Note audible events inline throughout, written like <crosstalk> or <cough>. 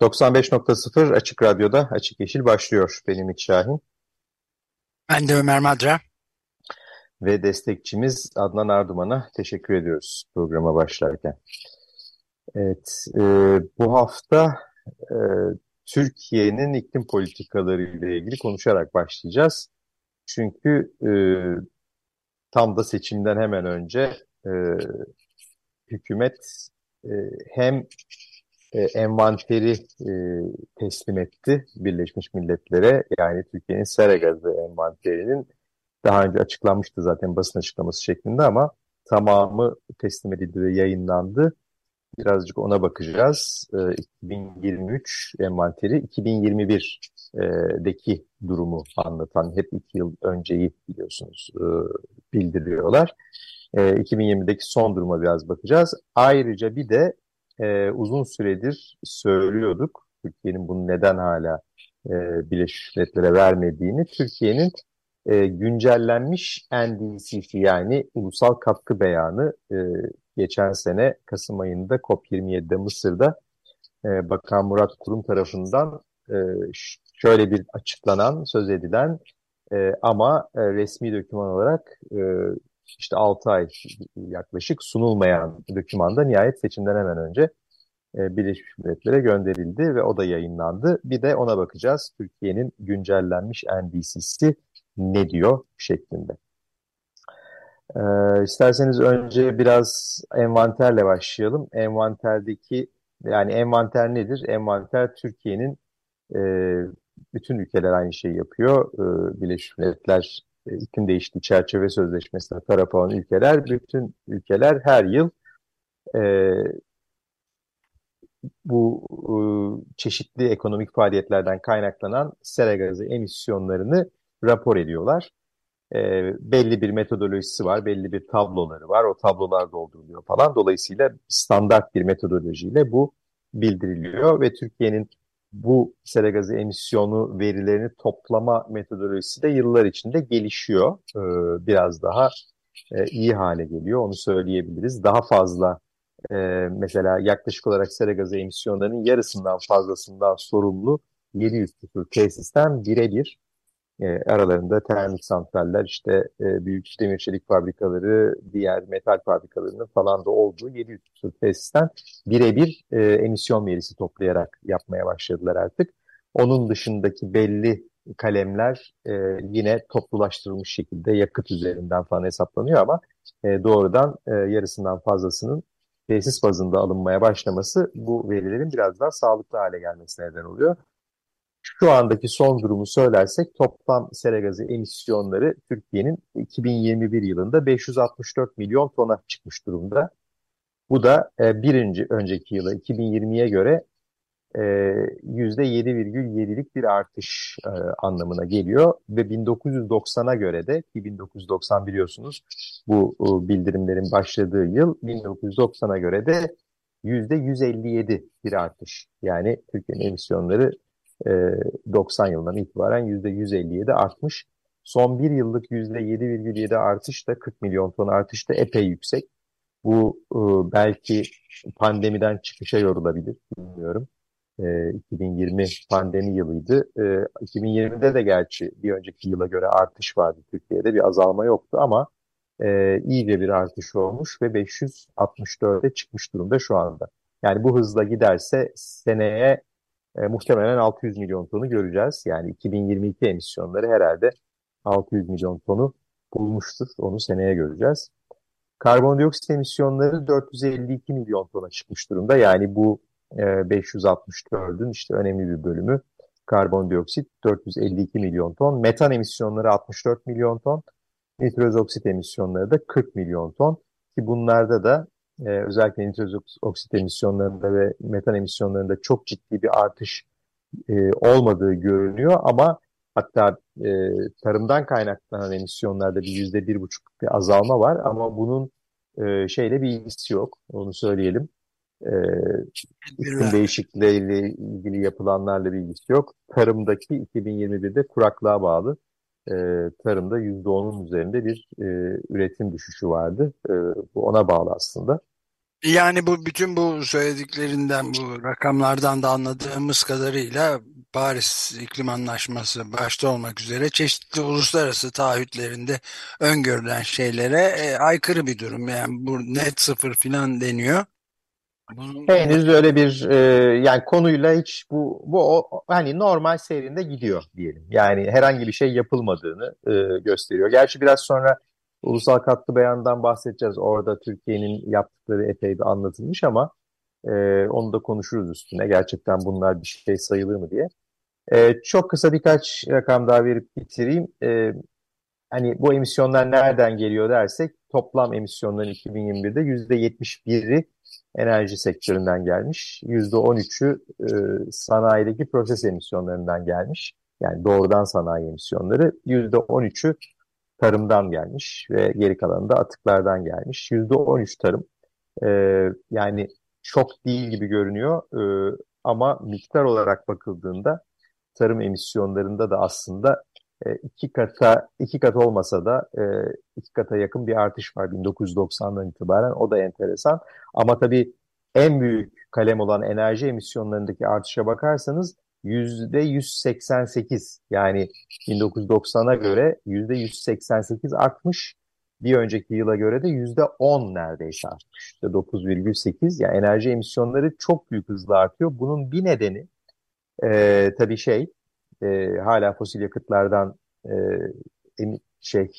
...95.0 Açık Radyo'da Açık Yeşil başlıyor. Benim Ümit Şahin. Ben de Ömer Madra. Ve destekçimiz Adnan Arduman'a teşekkür ediyoruz programa başlarken. Evet, e, bu hafta e, Türkiye'nin iklim politikaları ile ilgili konuşarak başlayacağız. Çünkü e, tam da seçimden hemen önce e, hükümet e, hem e, envanteri e, teslim etti Birleşmiş Milletler'e. Yani Türkiye'nin sera gazı envanterinin daha önce açıklanmıştı zaten basın açıklaması şeklinde ama tamamı teslim edildi ve yayınlandı. Birazcık ona bakacağız. E, 2023 envanteri 2021'deki durumu anlatan hep iki yıl önceyi biliyorsunuz e, bildiriyorlar. E, 2020'deki son duruma biraz bakacağız. Ayrıca bir de e, uzun süredir söylüyorduk. Türkiye'nin bunu neden hala e, Birleşmiş Milletler'e vermediğini. Türkiye'nin e, güncellenmiş NDCC yani Ulusal Katkı Beyanı e, geçen sene Kasım ayında COP27'de Mısır'da e, Bakan Murat Kurum tarafından e, şöyle bir açıklanan, söz edilen e, ama e, resmi doküman olarak e, işte 6 ay yaklaşık sunulmayan dokümanda nihayet seçimden hemen önce e, Birleşmiş Milletler'e gönderildi ve o da yayınlandı. Bir de ona bakacağız. Türkiye'nin güncellenmiş NDC'si ne diyor şeklinde. Ee, isterseniz önce biraz envanterle başlayalım. Envanterdeki yani envanter nedir? Envanter Türkiye'nin e, bütün ülkeler aynı şeyi yapıyor. E, Birleşmiş Milletler iklim değişikliği çerçeve sözleşmesine taraf olan ülkeler, bütün ülkeler her yıl e, bu e, çeşitli ekonomik faaliyetlerden kaynaklanan sera gazı emisyonlarını rapor ediyorlar. E, belli bir metodolojisi var, belli bir tabloları var, o tablolar dolduruluyor falan. Dolayısıyla standart bir metodolojiyle bu bildiriliyor ve Türkiye'nin bu sera gazı emisyonu verilerini toplama metodolojisi de yıllar içinde gelişiyor. Ee, biraz daha e, iyi hale geliyor, onu söyleyebiliriz. Daha fazla e, mesela yaklaşık olarak sera gazı emisyonlarının yarısından fazlasından sorumlu 700 küsur tesisten birebir e, aralarında termik santraller, işte e, büyük demir çelik fabrikaları, diğer metal fabrikalarının falan da olduğu 700 küsur tesisten birebir e, emisyon verisi toplayarak yapmaya başladılar artık. Onun dışındaki belli kalemler e, yine toplulaştırılmış şekilde yakıt üzerinden falan hesaplanıyor ama e, doğrudan e, yarısından fazlasının tesis bazında alınmaya başlaması bu verilerin biraz daha sağlıklı hale gelmesine neden oluyor. Şu andaki son durumu söylersek toplam sera gazı emisyonları Türkiye'nin 2021 yılında 564 milyon tona çıkmış durumda. Bu da e, birinci önceki yıla 2020'ye göre e, %7,7'lik bir artış e, anlamına geliyor ve 1990'a göre de ki 1990 biliyorsunuz bu e, bildirimlerin başladığı yıl 1990'a göre de %157 bir artış. Yani Türkiye'nin emisyonları 90 e, yılından itibaren %157 artmış. Son bir yıllık %7,7 artış da 40 milyon ton artış da epey yüksek. Bu e, belki pandemiden çıkışa yorulabilir, bilmiyorum. 2020 pandemi yılıydı. 2020'de de gerçi bir önceki yıla göre artış vardı Türkiye'de. Bir azalma yoktu ama e, iyice bir artış olmuş ve 564'e çıkmış durumda şu anda. Yani bu hızla giderse seneye e, muhtemelen 600 milyon tonu göreceğiz. Yani 2022 emisyonları herhalde 600 milyon tonu bulmuştur. Onu seneye göreceğiz. Karbondioksit emisyonları 452 milyon tona çıkmış durumda. Yani bu e, 564'ün işte önemli bir bölümü karbondioksit 452 milyon ton. Metan emisyonları 64 milyon ton. Nitroz oksit emisyonları da 40 milyon ton. Ki bunlarda da e, özellikle nitroz oksit emisyonlarında ve metan emisyonlarında çok ciddi bir artış e, olmadığı görünüyor ama hatta e, tarımdan kaynaklanan emisyonlarda bir yüzde bir buçuk bir azalma var ama bunun e, şeyle bir ilgisi yok onu söyleyelim. E, iklim değişikliğiyle ilgili yapılanlarla bir ilgisi yok. Tarımdaki 2021'de kuraklığa bağlı e, tarımda %10'un üzerinde bir e, üretim düşüşü vardı. E, bu ona bağlı aslında. Yani bu bütün bu söylediklerinden bu rakamlardan da anladığımız kadarıyla Paris İklim Anlaşması başta olmak üzere çeşitli uluslararası taahhütlerinde öngörülen şeylere e, aykırı bir durum. Yani bu net sıfır filan deniyor. Henüz öyle bir e, yani konuyla hiç bu bu o, hani normal seyrinde gidiyor diyelim. Yani herhangi bir şey yapılmadığını e, gösteriyor. Gerçi biraz sonra ulusal katkı beyanından bahsedeceğiz. Orada Türkiye'nin yaptıkları epey bir anlatılmış ama e, onu da konuşuruz üstüne. Gerçekten bunlar bir şey sayılır mı diye. E, çok kısa birkaç rakam daha verip bitireyim. E, hani bu emisyonlar nereden geliyor dersek toplam emisyonların 2021'de %71'i enerji sektöründen gelmiş. %13'ü e, sanayideki proses emisyonlarından gelmiş. Yani doğrudan sanayi emisyonları. %13'ü tarımdan gelmiş ve geri kalanı da atıklardan gelmiş. %13 tarım. E, yani çok değil gibi görünüyor e, ama miktar olarak bakıldığında tarım emisyonlarında da aslında e, iki kata iki kat olmasa da e, iki kata yakın bir artış var 1990'dan itibaren. O da enteresan. Ama tabii en büyük kalem olan enerji emisyonlarındaki artışa bakarsanız 188 yani 1990'a göre yüzde 188 artmış. Bir önceki yıla göre de yüzde 10 neredeyse artmış. İşte 9,8 yani enerji emisyonları çok büyük hızla artıyor. Bunun bir nedeni e, tabii şey e, hala fosil yakıtlardan e, şey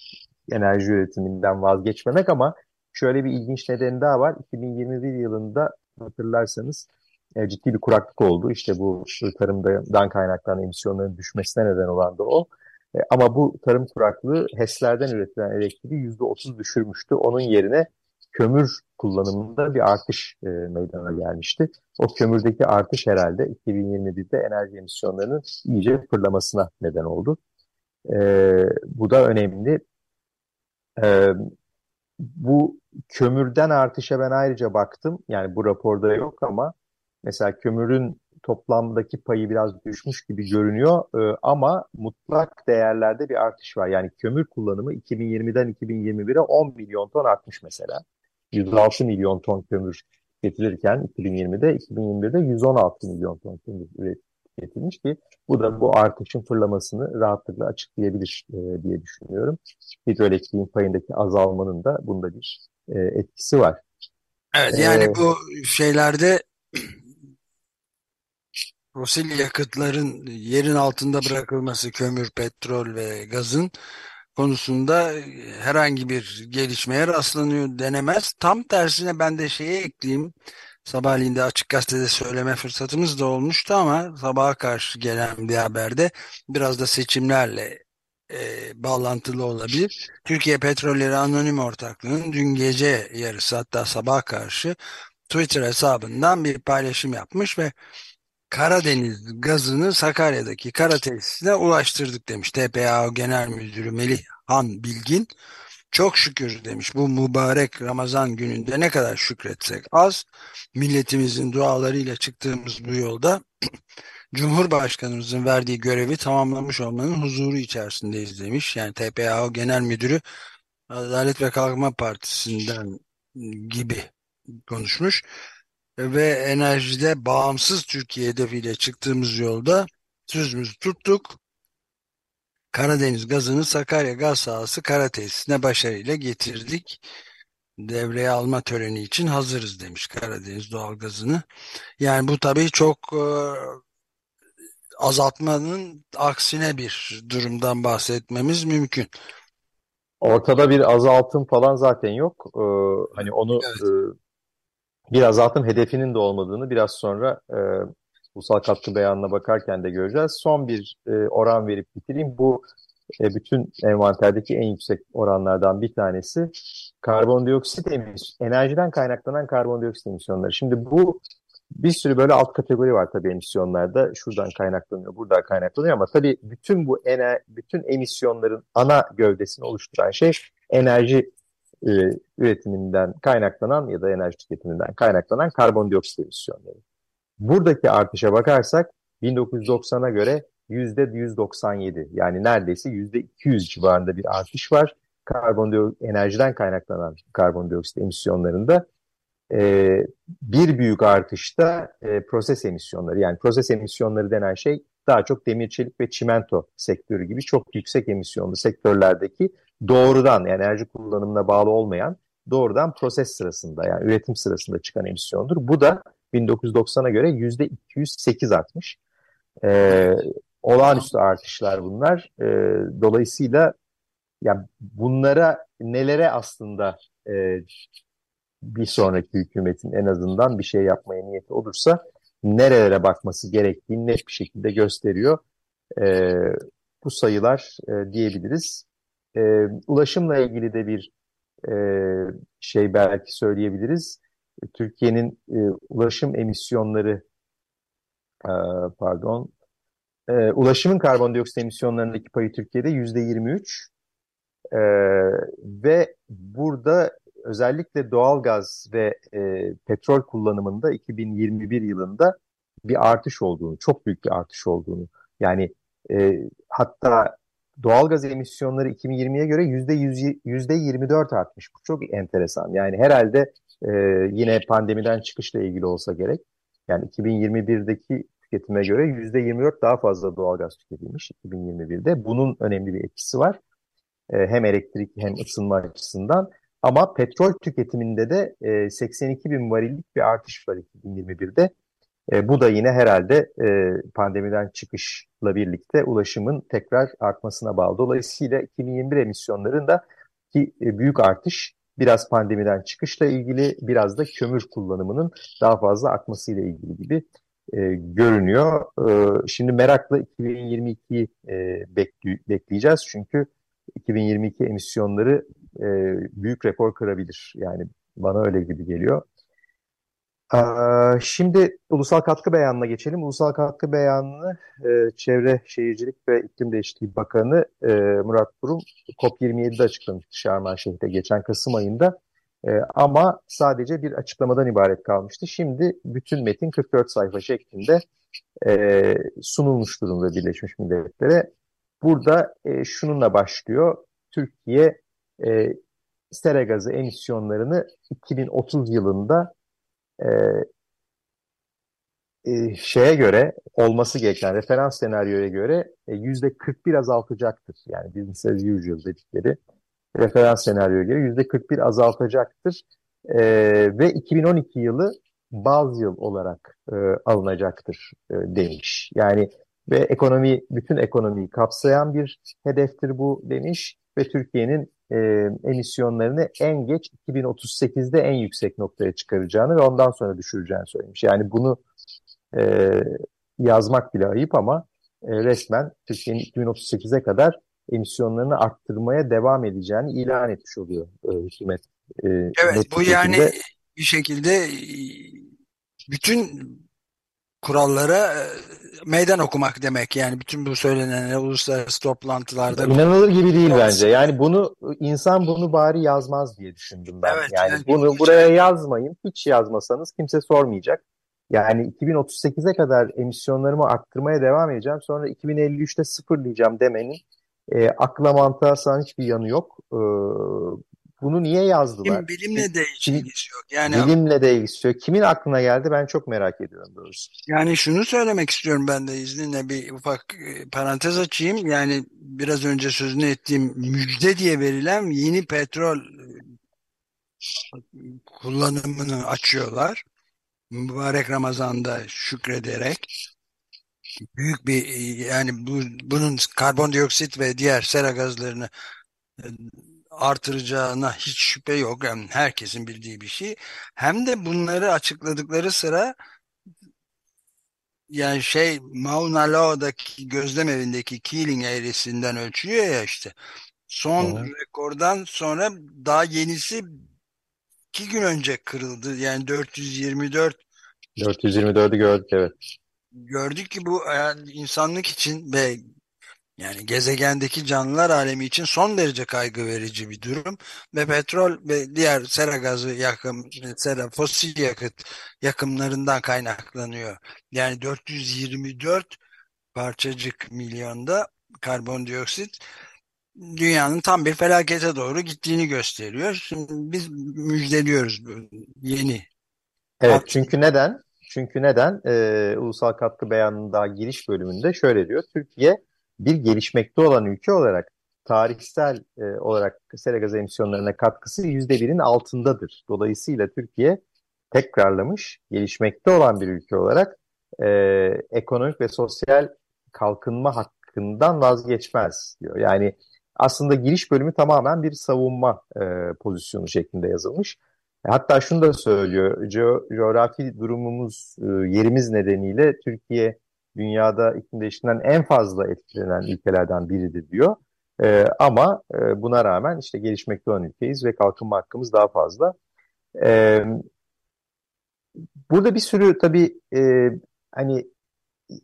enerji üretiminden vazgeçmemek ama şöyle bir ilginç nedeni daha var. 2021 yılında hatırlarsanız e, ciddi bir kuraklık oldu. İşte bu tarımdan kaynaklanan emisyonların düşmesine neden olan da o. E, ama bu tarım kuraklığı HES'lerden üretilen elektriği %30 düşürmüştü. Onun yerine kömür kullanımında bir artış e, meydana gelmişti. O kömürdeki artış herhalde 2021'de enerji emisyonlarının iyice fırlamasına neden oldu. E, bu da önemli. E, bu kömürden artışa ben ayrıca baktım. Yani bu raporda yok ama mesela kömürün toplamdaki payı biraz düşmüş gibi görünüyor e, ama mutlak değerlerde bir artış var. Yani kömür kullanımı 2020'den 2021'e 10 milyon ton artmış mesela. 106 milyon ton kömür getirirken 2020'de 2021'de 116 milyon ton kömür üretilmiş ki bu da bu artışın fırlamasını rahatlıkla açıklayabilir e, diye düşünüyorum. Hidroelektriğin payındaki azalmanın da bunda bir e, etkisi var. Evet yani ee, bu şeylerde fosil yakıtların yerin altında bırakılması kömür, petrol ve gazın konusunda herhangi bir gelişmeye rastlanıyor denemez. Tam tersine ben de şeye ekleyeyim. Sabahleyin de Açık Gazete'de söyleme fırsatımız da olmuştu ama sabaha karşı gelen bir haberde biraz da seçimlerle e, bağlantılı olabilir. Türkiye Petrolleri Anonim Ortaklığı'nın dün gece yarısı hatta sabah karşı Twitter hesabından bir paylaşım yapmış ve Karadeniz gazını Sakarya'daki kara tesisine ulaştırdık demiş. TPAO Genel Müdürü Melih Han Bilgin. Çok şükür demiş bu mübarek Ramazan gününde ne kadar şükretsek az. Milletimizin dualarıyla çıktığımız bu yolda <clears throat> Cumhurbaşkanımızın verdiği görevi tamamlamış olmanın huzuru içerisindeyiz demiş. Yani TPAO Genel Müdürü Adalet ve Kalkınma Partisi'nden gibi konuşmuş ve enerjide bağımsız Türkiye hedefiyle çıktığımız yolda sözümüzü tuttuk. Karadeniz gazını Sakarya gaz sahası kara tesisine başarıyla getirdik. Devreye alma töreni için hazırız demiş Karadeniz doğal gazını. Yani bu tabii çok e, azaltmanın aksine bir durumdan bahsetmemiz mümkün. Ortada bir azaltım falan zaten yok. Ee, hani onu evet. e, bir azaltım hedefinin de olmadığını biraz sonra e, ulusal katkı beyanına bakarken de göreceğiz. Son bir e, oran verip bitireyim. Bu e, bütün envanterdeki en yüksek oranlardan bir tanesi karbondioksit emisyonu, enerjiden kaynaklanan karbondioksit emisyonları. Şimdi bu bir sürü böyle alt kategori var tabii emisyonlarda. Şuradan kaynaklanıyor, buradan kaynaklanıyor ama tabii bütün bu ener bütün emisyonların ana gövdesini oluşturan şey enerji e, üretiminden kaynaklanan ya da enerji tüketiminden kaynaklanan karbondioksit emisyonları. Buradaki artışa bakarsak 1990'a göre %197 yani neredeyse %200 civarında bir artış var. Karbondioksit enerjiden kaynaklanan karbondioksit emisyonlarında e, bir büyük artışta e, proses emisyonları yani proses emisyonları denen şey daha çok demir çelik ve çimento sektörü gibi çok yüksek emisyonlu sektörlerdeki doğrudan yani enerji kullanımına bağlı olmayan doğrudan proses sırasında yani üretim sırasında çıkan emisyondur. Bu da 1990'a göre %208 artmış. Ee, olağanüstü artışlar bunlar. Ee, dolayısıyla yani bunlara nelere aslında e, bir sonraki hükümetin en azından bir şey yapmaya niyeti olursa nerelere bakması gerektiğini net bir şekilde gösteriyor. E, bu sayılar e, diyebiliriz. E, ulaşımla ilgili de bir e, şey belki söyleyebiliriz. Türkiye'nin e, ulaşım emisyonları e, pardon e, ulaşımın karbondioksit emisyonlarındaki payı Türkiye'de yüzde 23 e, ve burada özellikle doğalgaz ve e, petrol kullanımında 2021 yılında bir artış olduğunu, çok büyük bir artış olduğunu yani e, hatta doğalgaz emisyonları 2020'ye göre yüzde yüzde 24 artmış. Bu çok enteresan. Yani herhalde e, yine pandemiden çıkışla ilgili olsa gerek. Yani 2021'deki tüketime göre yüzde 24 daha fazla doğalgaz tüketilmiş 2021'de. Bunun önemli bir etkisi var. E, hem elektrik hem ısınma açısından. Ama petrol tüketiminde de e, 82 bin varillik bir artış var 2021'de. E, bu da yine herhalde e, pandemiden çıkışla birlikte ulaşımın tekrar artmasına bağlı. Dolayısıyla 2021 emisyonlarında ki e, büyük artış biraz pandemiden çıkışla ilgili biraz da kömür kullanımının daha fazla artmasıyla ilgili gibi e, görünüyor. E, şimdi merakla 2022'yi e, bekli, bekleyeceğiz çünkü 2022 emisyonları e, büyük rekor kırabilir. Yani bana öyle gibi geliyor. Şimdi ulusal katkı beyanına geçelim. Ulusal katkı beyanını e, Çevre Şehircilik ve İklim Değişikliği Bakanı e, Murat Kurum COP27'de açıklamıştı Şarm Şeyh'te geçen Kasım ayında. E, ama sadece bir açıklamadan ibaret kalmıştı. Şimdi bütün metin 44 sayfa şeklinde sunulmuş durumda Birleşmiş Milletler'e. Burada şununla başlıyor. Türkiye sera gazı emisyonlarını 2030 yılında e, e, şeye göre olması gereken referans senaryoya göre e, yüzde 41 azaltacaktır. Yani business as usual dedikleri referans senaryoya göre yüzde 41 azaltacaktır. E, ve 2012 yılı baz yıl olarak e, alınacaktır e, demiş. Yani ve ekonomi bütün ekonomiyi kapsayan bir hedeftir bu demiş ve Türkiye'nin e, emisyonlarını en geç 2038'de en yüksek noktaya çıkaracağını ve ondan sonra düşüreceğini söylemiş. Yani bunu e, yazmak bile ayıp ama e, resmen Türkiye'nin 2038'e kadar emisyonlarını arttırmaya devam edeceğini ilan etmiş oluyor e, hükümet. E, evet bu yani bir şekilde e, bütün kurallara e, meydan okumak demek yani bütün bu söylenen uluslararası toplantılarda. İnanılır gibi değil bence. Yani bunu insan bunu bari yazmaz diye düşündüm ben. Evet, yani, yani bunu buraya şey... yazmayın. Hiç yazmasanız kimse sormayacak. Yani 2038'e kadar emisyonlarımı arttırmaya devam edeceğim. Sonra 2053'te sıfırlayacağım demenin e, akla mantığa hiçbir yanı yok. E, bunu niye yazdılar? Bilimle de ilgisi yok. Yani bilimle de ilgisi yok. Kimin aklına geldi ben çok merak ediyorum doğrusu. Yani şunu söylemek istiyorum ben de izninle bir ufak e, parantez açayım. Yani biraz önce sözünü ettiğim müjde diye verilen yeni petrol e, kullanımını açıyorlar. Mübarek Ramazan'da şükrederek büyük bir e, yani bu, bunun karbondioksit ve diğer sera gazlarını artıracağına hiç şüphe yok. Yani herkesin bildiği bir şey. Hem de bunları açıkladıkları sıra yani şey Mauna Loa'daki gözlem evindeki Keeling eğrisinden ölçüyor ya işte. Son Hı. rekordan sonra daha yenisi iki gün önce kırıldı. Yani 424 424'ü gördük evet. gördük ki bu yani insanlık için ve yani gezegendeki canlılar alemi için son derece kaygı verici bir durum ve petrol ve diğer sera gazı yakım, sera fosil yakıt yakımlarından kaynaklanıyor. Yani 424 parçacık milyonda karbondioksit dünyanın tam bir felakete doğru gittiğini gösteriyor. Şimdi biz müjdeliyoruz yeni. Evet çünkü neden? Çünkü neden? Ee, Ulusal Katkı Beyanı'nın daha giriş bölümünde şöyle diyor. Türkiye bir gelişmekte olan ülke olarak tarihsel e, olarak sera gazı emisyonlarına katkısı yüzde birin altındadır. Dolayısıyla Türkiye tekrarlamış, gelişmekte olan bir ülke olarak e, ekonomik ve sosyal kalkınma hakkından vazgeçmez diyor. Yani aslında giriş bölümü tamamen bir savunma e, pozisyonu şeklinde yazılmış. Hatta şunu da söylüyor, co coğrafi durumumuz, e, yerimiz nedeniyle Türkiye dünyada iklim değişikliğinden en fazla etkilenen ülkelerden biridir diyor. E, ama e, buna rağmen işte gelişmekte olan ülkeyiz ve kalkınma hakkımız daha fazla. E, burada bir sürü tabii e, hani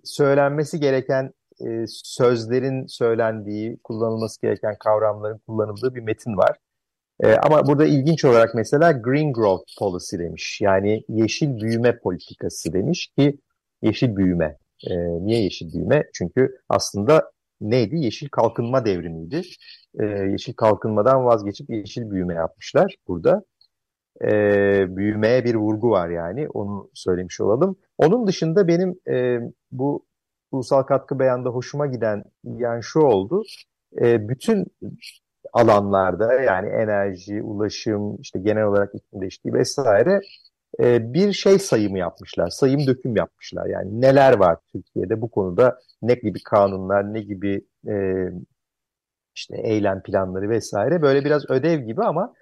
söylenmesi gereken e, sözlerin söylendiği, kullanılması gereken kavramların kullanıldığı bir metin var. E, ama burada ilginç olarak mesela Green Growth Policy demiş. Yani yeşil büyüme politikası demiş ki yeşil büyüme. E, niye yeşil büyüme? Çünkü aslında neydi? Yeşil kalkınma devrimiydi. E, yeşil kalkınmadan vazgeçip yeşil büyüme yapmışlar burada. E, büyümeye bir vurgu var yani onu söylemiş olalım. Onun dışında benim e, bu ulusal katkı beyanında hoşuma giden yani şu oldu. E, bütün alanlarda yani enerji, ulaşım, işte genel olarak iklim değişikliği vesaire e, bir şey sayımı yapmışlar. Sayım döküm yapmışlar. Yani neler var Türkiye'de bu konuda ne gibi kanunlar, ne gibi e, işte eylem planları vesaire böyle biraz ödev gibi ama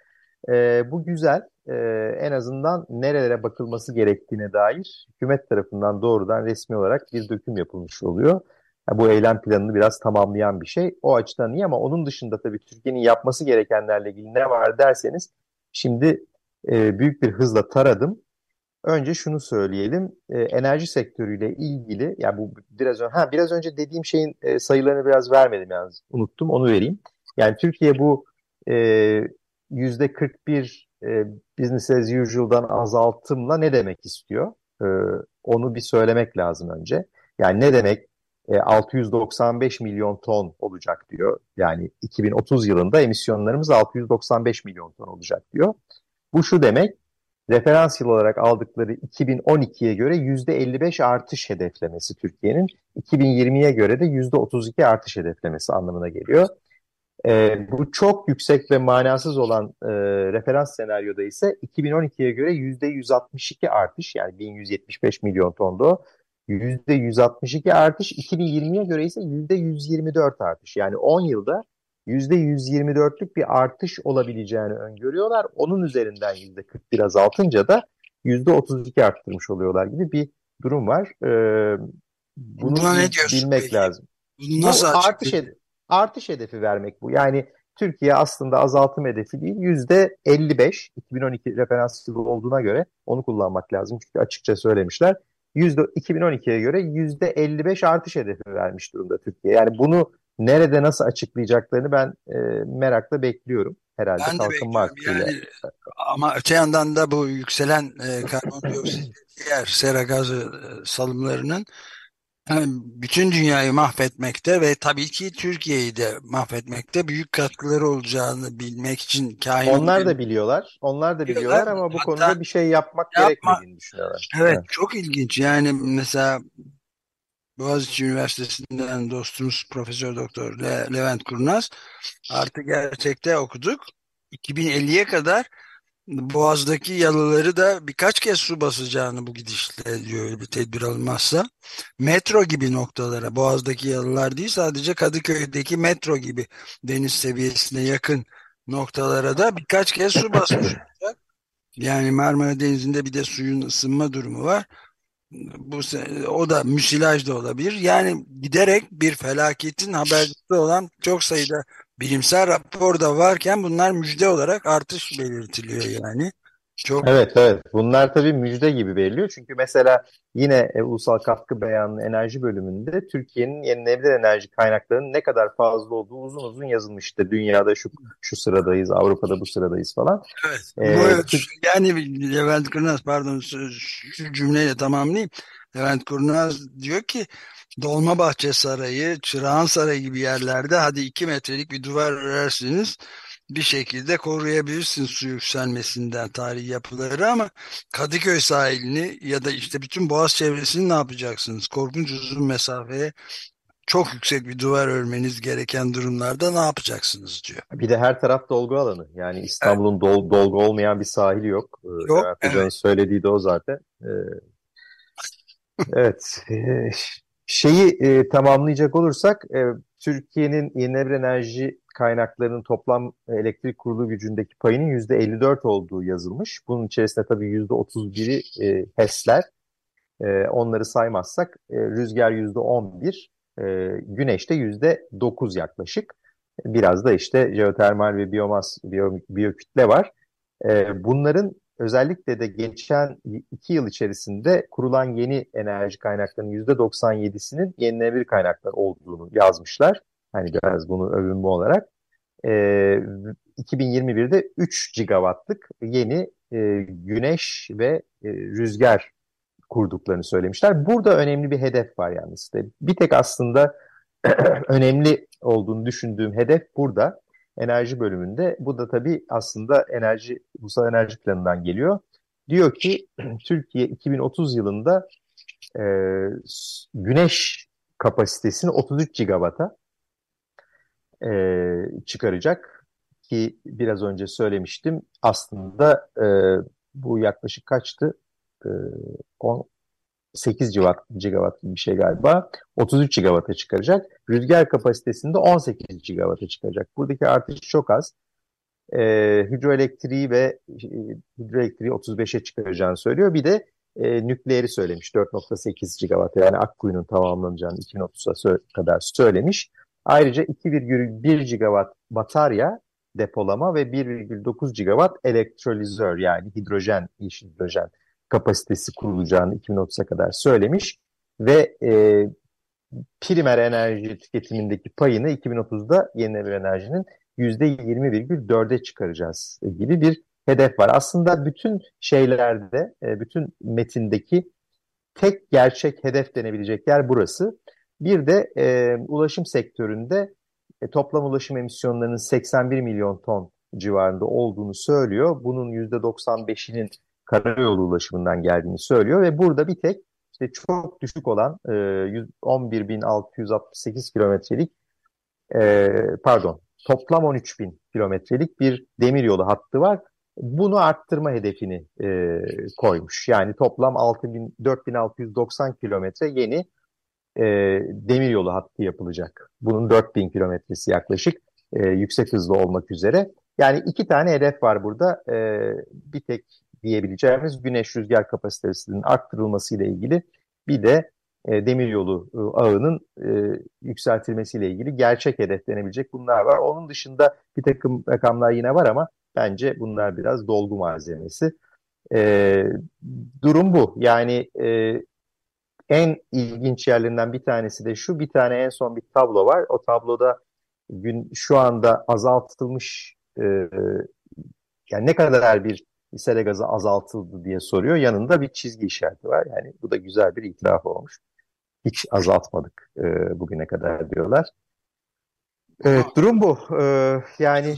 e, bu güzel. E, en azından nerelere bakılması gerektiğine dair hükümet tarafından doğrudan resmi olarak bir döküm yapılmış oluyor. Yani bu eylem planını biraz tamamlayan bir şey. O açıdan iyi ama onun dışında tabii Türkiye'nin yapması gerekenlerle ilgili ne var derseniz şimdi e, büyük bir hızla taradım. Önce şunu söyleyelim. E, enerji sektörüyle ilgili yani bu biraz önce ha biraz önce dediğim şeyin e, sayılarını biraz vermedim yalnız. Unuttum onu vereyim. Yani Türkiye bu e, yüzde 41 e, business as usual'dan azaltımla ne demek istiyor? E, onu bir söylemek lazım önce. Yani ne demek? E, 695 milyon ton olacak diyor. Yani 2030 yılında emisyonlarımız 695 milyon ton olacak diyor. Bu şu demek, referans yıl olarak aldıkları 2012'ye göre %55 artış hedeflemesi Türkiye'nin, 2020'ye göre de %32 artış hedeflemesi anlamına geliyor. E, bu çok yüksek ve manasız olan e, referans senaryoda ise 2012'ye göre %162 artış yani 1175 milyon tondu. %162 artış 2020'ye göre ise %124 artış. Yani 10 yılda %124'lük bir artış olabileceğini öngörüyorlar. Onun üzerinden %41 azaltınca da %32 arttırmış oluyorlar gibi bir durum var. Ee, bunu Buna ne diyorsun bilmek peki? lazım. Nasıl Bu artış, hed- artış hedefi vermek bu. Yani Türkiye aslında azaltım hedefi değil yüzde 55 2012 referans yılı olduğuna göre onu kullanmak lazım. Çünkü açıkça söylemişler. Yüzde 2012'ye göre yüzde 55 artış hedefi vermiş durumda Türkiye. Yani bunu nerede nasıl açıklayacaklarını ben e, merakla bekliyorum. Herhalde Ben de kalkınma hakkıyla. Yani ama öte yandan da bu yükselen e, karbondioksit <laughs> diğer sera gazı e, salımlarının yani bütün dünyayı mahvetmekte ve tabii ki Türkiye'yi de mahvetmekte büyük katkıları olacağını bilmek için kain Onlar da biliyorlar. Onlar da Biliyorlar. biliyorlar ama bu Hatta konuda bir şey yapmak yapma. gerekmediğini düşünüyorlar. Evet Evet. çok ilginç. Yani mesela Boğaziçi Üniversitesi'nden dostumuz Profesör Doktor Le Levent Kurnaz artık gerçekte okuduk. 2050'ye kadar Boğaz'daki yalıları da birkaç kez su basacağını bu gidişle diyor bir tedbir alınmazsa. Metro gibi noktalara Boğaz'daki yalılar değil sadece Kadıköy'deki metro gibi deniz seviyesine yakın noktalara da birkaç kez su basmış olacak. Yani Marmara Denizi'nde bir de suyun ısınma durumu var. Bu o da müsilaj da olabilir. Yani giderek bir felaketin habercisi olan çok sayıda bilimsel rapor da varken bunlar müjde olarak artış belirtiliyor yani. Çok... Evet evet bunlar tabii müjde gibi veriliyor çünkü mesela yine e, Ulusal Katkı Beyanı enerji bölümünde Türkiye'nin yenilenebilir enerji kaynaklarının ne kadar fazla olduğu uzun uzun yazılmıştı. Dünyada şu şu sıradayız, Avrupa'da bu sıradayız falan. Evet. Ee, Türk... Yani Levent Kurnaz pardon şu cümleyle tamamlayayım. Levent Kurnaz diyor ki Dolmabahçe Sarayı, Çırağan Sarayı gibi yerlerde hadi iki metrelik bir duvar örersiniz bir şekilde koruyabilirsin su yükselmesinden tarihi yapıları ama Kadıköy sahilini ya da işte bütün Boğaz çevresini ne yapacaksınız? Korkunç uzun mesafeye çok yüksek bir duvar örmeniz gereken durumlarda ne yapacaksınız diyor. Bir de her taraf dolgu alanı. Yani İstanbul'un evet. dol, dolgu olmayan bir sahili yok. Ee, yok. Evet. söylediği de o zaten. Ee, evet. Ee, şeyi e, tamamlayacak olursak e, Türkiye'nin yenilenebilir enerji kaynaklarının toplam elektrik kurulu gücündeki payının %54 olduğu yazılmış. Bunun içerisinde tabii %31'i e, HES'ler. E, onları saymazsak e, rüzgar %11, e, güneş de %9 yaklaşık. Biraz da işte jeotermal ve biyomas, biyo, biyokütle var. E, bunların özellikle de geçen iki yıl içerisinde kurulan yeni enerji kaynaklarının %97'sinin yenilenebilir kaynaklar olduğunu yazmışlar. Hani biraz bunu övünme olarak. E, 2021'de 3 gigawattlık yeni e, güneş ve e, rüzgar kurduklarını söylemişler. Burada önemli bir hedef var yalnız. Bir tek aslında <clears throat> önemli olduğunu düşündüğüm hedef burada enerji bölümünde. Bu da tabii aslında enerji ulusal enerji planından geliyor. Diyor ki <clears throat> Türkiye 2030 yılında e, güneş kapasitesini 33 gigawata e, çıkaracak ki biraz önce söylemiştim aslında e, bu yaklaşık kaçtı? E, 10, 8 gigawatt bir şey galiba. 33 gigawata çıkaracak. Rüzgar kapasitesinde 18 gigawata çıkaracak. Buradaki artış çok az. E, hidroelektriği ve e, hidroelektriği 35'e çıkaracağını söylüyor. Bir de e, nükleeri söylemiş 4.8 gigawatt yani Akkuyu'nun tamamlanacağını 2030'a kadar söylemiş. Ayrıca 2,1 gigawatt batarya depolama ve 1,9 gigawatt elektrolizör yani hidrojen, yeşil hidrojen kapasitesi kurulacağını 2030'a kadar söylemiş ve e, primer enerji tüketimindeki payını 2030'da yenilenebilir enerjinin %20,4'e çıkaracağız gibi bir hedef var. Aslında bütün şeylerde, e, bütün metindeki tek gerçek hedef denebilecek yer burası. Bir de e, ulaşım sektöründe e, toplam ulaşım emisyonlarının 81 milyon ton civarında olduğunu söylüyor. Bunun %95'inin karayolu ulaşımından geldiğini söylüyor ve burada bir tek işte çok düşük olan e, 11.668 kilometrelik e, pardon toplam 13.000 kilometrelik bir demiryolu hattı var. Bunu arttırma hedefini e, koymuş. Yani toplam 4.690 kilometre yeni e, demiryolu hattı yapılacak. Bunun 4000 kilometresi yaklaşık e, yüksek hızlı olmak üzere. Yani iki tane hedef var burada. E, bir tek diyebileceğimiz güneş rüzgar kapasitesinin arttırılması ile ilgili bir de e, demiryolu e, ağının e, yükseltilmesiyle ilgili gerçek hedeflenebilecek bunlar var. Onun dışında bir takım rakamlar yine var ama bence bunlar biraz dolgu malzemesi. E, durum bu. Yani e, en ilginç yerlerinden bir tanesi de şu. Bir tane en son bir tablo var. O tabloda gün şu anda azaltılmış e, yani ne kadar bir sera gazı azaltıldı diye soruyor. Yanında bir çizgi işareti var. Yani bu da güzel bir itiraf olmuş. Hiç azaltmadık e, bugüne kadar diyorlar. Evet, durum bu. E, yani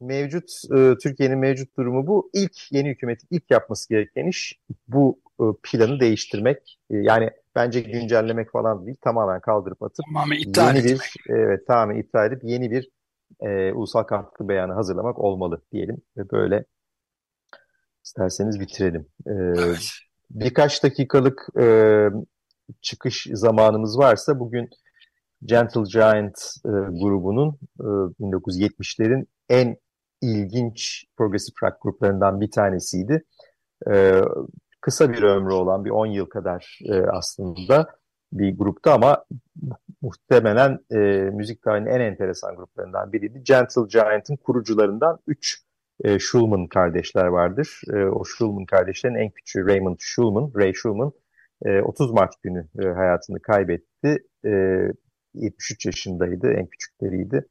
mevcut e, Türkiye'nin mevcut durumu bu. İlk yeni hükümetin ilk yapması gereken iş bu e, planı değiştirmek. E, yani bence güncellemek falan değil. Tamamen kaldırıp atıp tamamen iptal yeni etmek. bir evet tamamen iptal edip yeni bir e, ulusal katkı beyanı hazırlamak olmalı diyelim ve böyle isterseniz bitirelim. E, evet. Birkaç dakikalık e, çıkış zamanımız varsa bugün Gentle Giant e, grubunun e, 1970'lerin en ilginç progressive rock gruplarından bir tanesiydi. E, kısa bir ömrü olan bir 10 yıl kadar e, aslında bir gruptu ama muhtemelen e, müzik tarihinin en enteresan gruplarından biriydi. Gentle Giant'ın kurucularından 3 e, Schulman kardeşler vardır. E, o Schulman kardeşlerin en küçüğü Raymond Schulman, Ray Schulman e, 30 Mart günü e, hayatını kaybetti. E, 73 yaşındaydı, en küçükleriydi.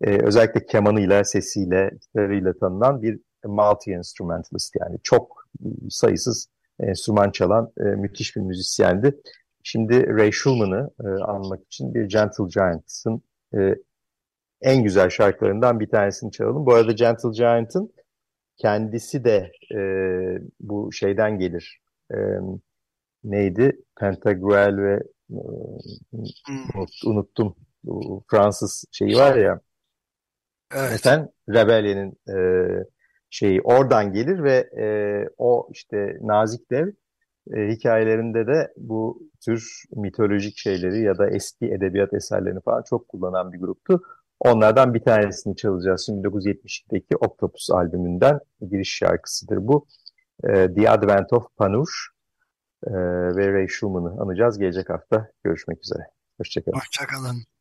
E, özellikle kemanıyla, sesiyle, gitarıyla tanınan bir multi-instrumentalist yani çok sayısız enstrüman çalan e, müthiş bir müzisyendi. Şimdi Ray Schulman'ı e, anmak için bir Gentle Giants'ın e, en güzel şarkılarından bir tanesini çalalım. Bu arada Gentle Giant'ın kendisi de e, bu şeyden gelir. E, neydi? Pentagrel ve e, unut, unuttum. Bu Fransız şeyi var ya. Evet. Efendim, Rebellia'nın e, şeyi oradan gelir ve e, o işte Nazik Dev e, hikayelerinde de bu tür mitolojik şeyleri ya da eski edebiyat eserlerini falan çok kullanan bir gruptu. Onlardan bir tanesini çalacağız. Şimdi 1972'deki Octopus albümünden giriş şarkısıdır bu. E, The Advent of Panush e, ve Ray Schulman'ı anacağız. Gelecek hafta görüşmek üzere. Hoşçakalın. Hoşçakalın.